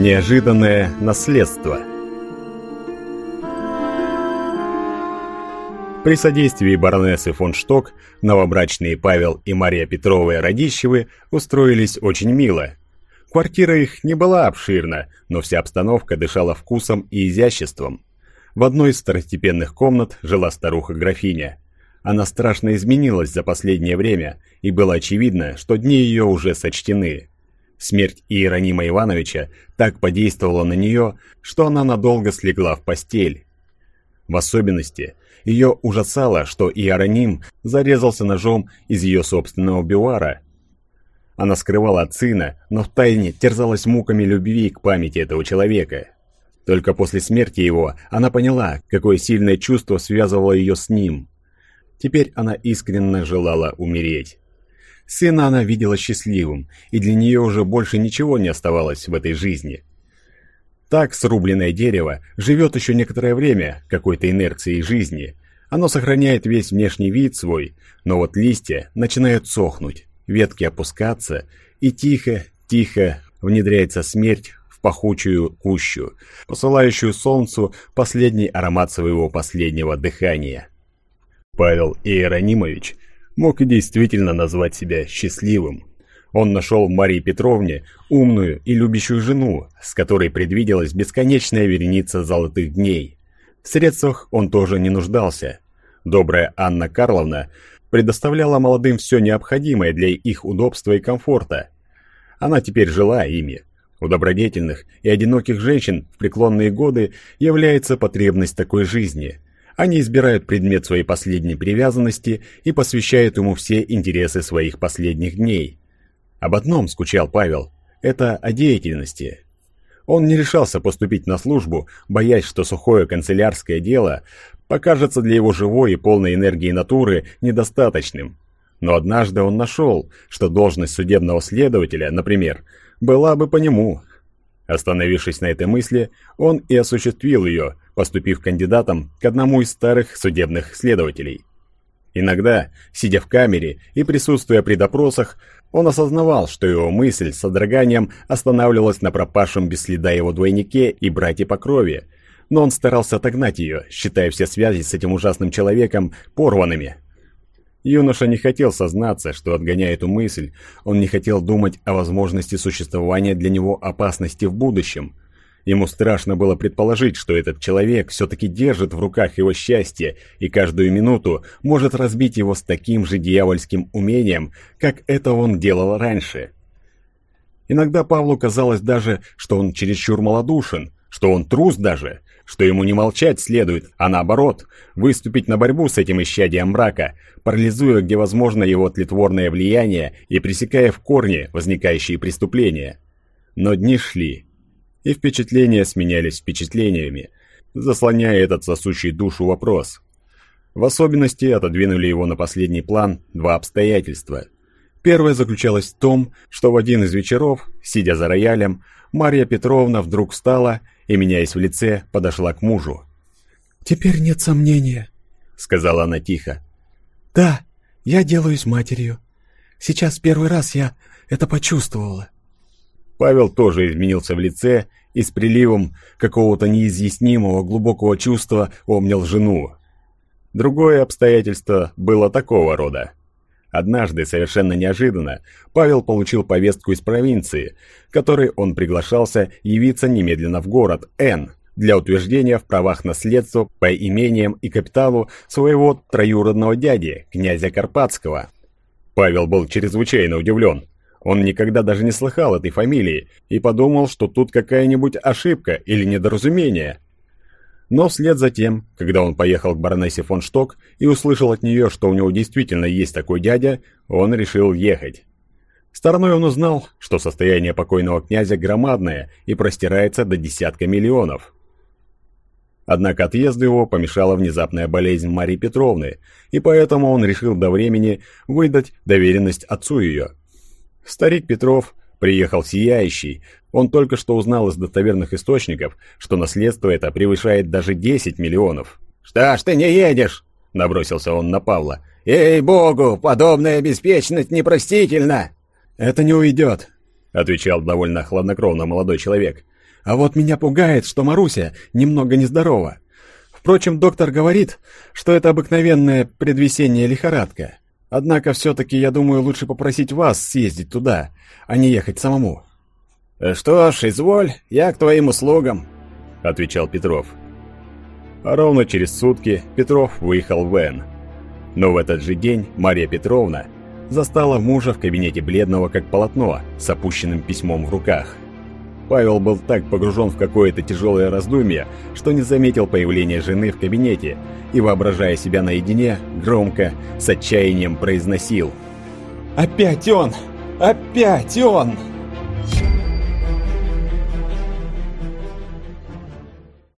Неожиданное наследство При содействии баронессы фон Шток новобрачные Павел и Мария Петровы Радищевы устроились очень мило. Квартира их не была обширна, но вся обстановка дышала вкусом и изяществом. В одной из второстепенных комнат жила старуха-графиня. Она страшно изменилась за последнее время, и было очевидно, что дни ее уже сочтены. Смерть Иеронима Ивановича так подействовала на нее, что она надолго слегла в постель. В особенности, ее ужасало, что Иероним зарезался ножом из ее собственного биуара. Она скрывала от сына, но втайне терзалась муками любви к памяти этого человека. Только после смерти его она поняла, какое сильное чувство связывало ее с ним. Теперь она искренне желала умереть. Сына она видела счастливым, и для нее уже больше ничего не оставалось в этой жизни. Так срубленное дерево живет еще некоторое время какой-то инерцией жизни. Оно сохраняет весь внешний вид свой, но вот листья начинают сохнуть, ветки опускаться, и тихо, тихо внедряется смерть в пахучую кущу, посылающую солнцу последний аромат своего последнего дыхания. Павел Иеронимович мог и действительно назвать себя счастливым. Он нашел в Марии Петровне умную и любящую жену, с которой предвиделась бесконечная вереница золотых дней. В средствах он тоже не нуждался. Добрая Анна Карловна предоставляла молодым все необходимое для их удобства и комфорта. Она теперь жила ими. У добродетельных и одиноких женщин в преклонные годы является потребность такой жизни – они избирают предмет своей последней привязанности и посвящают ему все интересы своих последних дней. Об одном скучал Павел – это о деятельности. Он не решался поступить на службу, боясь, что сухое канцелярское дело покажется для его живой и полной энергии натуры недостаточным. Но однажды он нашел, что должность судебного следователя, например, была бы по нему. Остановившись на этой мысли, он и осуществил ее, поступив кандидатом к одному из старых судебных следователей. Иногда, сидя в камере и присутствуя при допросах, он осознавал, что его мысль с содроганием останавливалась на пропавшем без следа его двойнике и брате по крови, но он старался отогнать ее, считая все связи с этим ужасным человеком порванными. Юноша не хотел сознаться, что, отгоняя эту мысль, он не хотел думать о возможности существования для него опасности в будущем, Ему страшно было предположить, что этот человек все-таки держит в руках его счастье и каждую минуту может разбить его с таким же дьявольским умением, как это он делал раньше. Иногда Павлу казалось даже, что он чересчур малодушен, что он трус даже, что ему не молчать следует, а наоборот, выступить на борьбу с этим исчадием мрака, парализуя где возможно его тлетворное влияние и пресекая в корне возникающие преступления. Но дни шли, и впечатления сменялись впечатлениями, заслоняя этот сосущий душу вопрос. В особенности отодвинули его на последний план два обстоятельства. Первое заключалось в том, что в один из вечеров, сидя за роялем, Марья Петровна вдруг встала и, меняясь в лице, подошла к мужу. «Теперь нет сомнения», — сказала она тихо. «Да, я делаюсь матерью. Сейчас первый раз я это почувствовала. Павел тоже изменился в лице и с приливом какого-то неизъяснимого глубокого чувства обнял жену. Другое обстоятельство было такого рода. Однажды, совершенно неожиданно, Павел получил повестку из провинции, которой он приглашался явиться немедленно в город Н для утверждения в правах наследства по имениям и капиталу своего троюродного дяди, князя Карпатского. Павел был чрезвычайно удивлен. Он никогда даже не слыхал этой фамилии и подумал, что тут какая-нибудь ошибка или недоразумение. Но вслед за тем, когда он поехал к баронессе фон Шток и услышал от нее, что у него действительно есть такой дядя, он решил ехать. Стороной он узнал, что состояние покойного князя громадное и простирается до десятка миллионов. Однако отъезду его помешала внезапная болезнь Марии Петровны, и поэтому он решил до времени выдать доверенность отцу ее – Старик Петров приехал сияющий. Он только что узнал из достоверных источников, что наследство это превышает даже 10 миллионов. «Что ж ты не едешь?» – набросился он на Павла. «Ей-богу, подобная беспечность непростительна!» «Это не уйдет», – отвечал довольно хладнокровно молодой человек. А вот меня пугает, что Маруся немного нездорова. Впрочем, доктор говорит, что это обыкновенная предвесенняя лихорадка. Однако все-таки, я думаю, лучше попросить вас съездить туда, а не ехать самому». «Что ж, изволь, я к твоим услугам», — отвечал Петров. А ровно через сутки Петров выехал в Вен. Но в этот же день Мария Петровна застала мужа в кабинете бледного как полотно с опущенным письмом в руках. Павел был так погружен в какое-то тяжелое раздумье, что не заметил появления жены в кабинете и, воображая себя наедине, громко, с отчаянием произносил «Опять он! Опять он!»